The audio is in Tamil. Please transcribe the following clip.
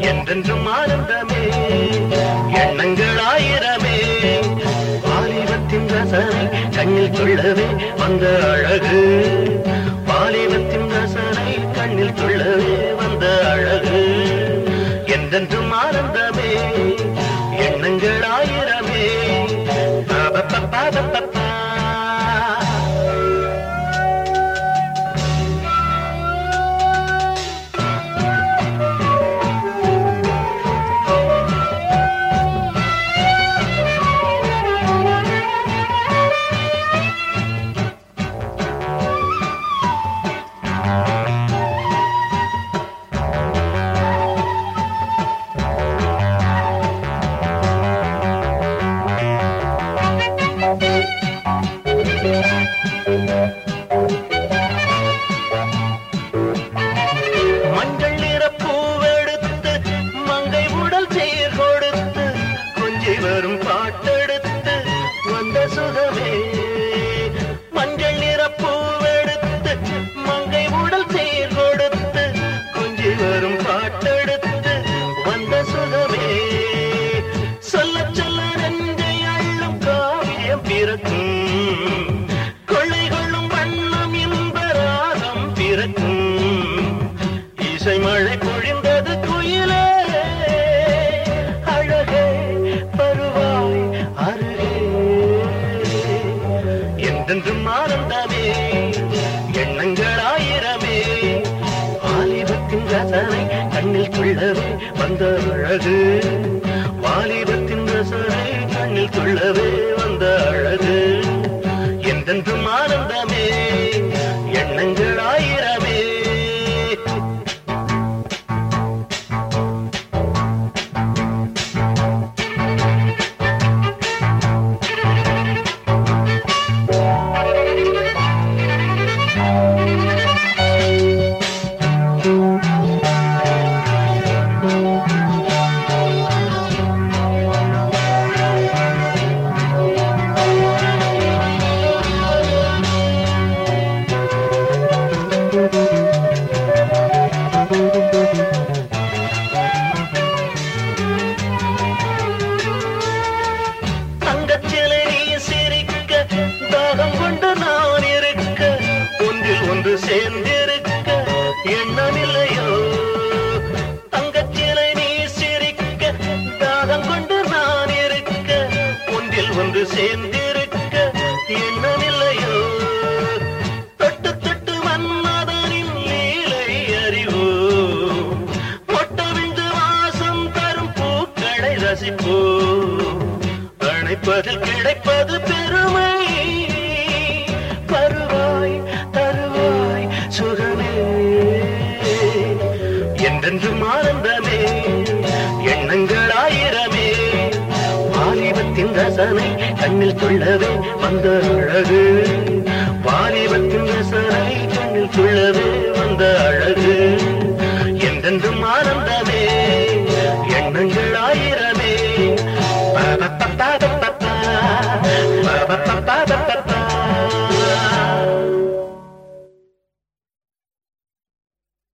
என்றென்றும் ஆனந்தமே எண்ணங்கள் ஆயிரமே. வாலிபத்தின் ரசனை கண்ணில் கொள்ளவே வந்த அழகு. வாலிபத்தின் ரசனை கண்ணில் கொள்ளவே வந்த அழகு. என்றென்றும் ஆனந்தமே வரும் பாட்டெடுத்து வந்த சுகமே. மஞ்சள் நிற என்றென்றும் ஆனந்தமே எண்ணங்கள் ஆயிரமே வாலிபத்தின் ரசனை கண்ணில் கொள்ளவே வந்த அழகு. வாலிபத்தின் ரசனை கண்ணில் கொள்ளவே வந்த அழகு. ரசிப்போ அணைப்பதில் கிடைப்பது பெருமை. வருவாய் தருவாய் சுகமே. என்றென்றும் ஆனந்தமே எண்ணங்கள் ஆயிரமே வாலிபத்தின் ரசனை கண்ணில் கொள்ளவே வந்த அழகு. வாலிபத்தின் ரசனை கண்ணில் கொள்ளவே வந்த அழகு.